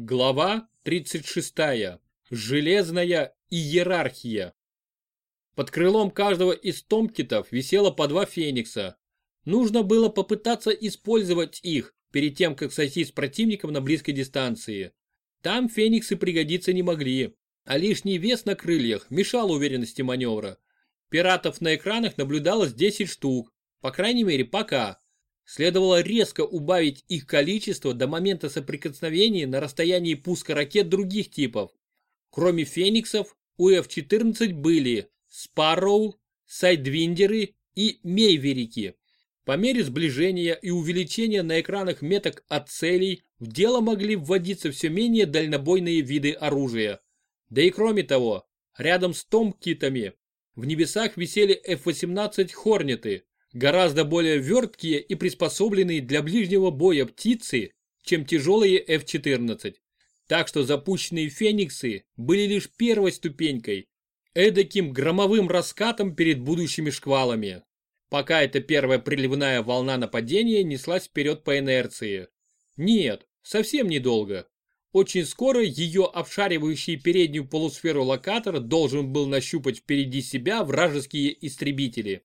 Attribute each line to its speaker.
Speaker 1: Глава 36. Железная иерархия. Под крылом каждого из томкитов висело по два феникса. Нужно было попытаться использовать их перед тем, как сойти с противником на близкой дистанции. Там фениксы пригодиться не могли, а лишний вес на крыльях мешал уверенности маневра. Пиратов на экранах наблюдалось 10 штук, по крайней мере пока. Следовало резко убавить их количество до момента соприкосновения на расстоянии пуска ракет других типов. Кроме фениксов, у F-14 были Спарроу, Сайдвиндеры и Мейверики. По мере сближения и увеличения на экранах меток от целей в дело могли вводиться все менее дальнобойные виды оружия. Да и кроме того, рядом с Том-китами в небесах висели F-18 Хорнеты, гораздо более верткие и приспособленные для ближнего боя птицы, чем тяжелые F-14. Так что запущенные фениксы были лишь первой ступенькой, эдаким громовым раскатом перед будущими шквалами. Пока эта первая приливная волна нападения неслась вперед по инерции. Нет, совсем недолго. Очень скоро ее обшаривающий переднюю полусферу локатор должен был нащупать впереди себя вражеские истребители.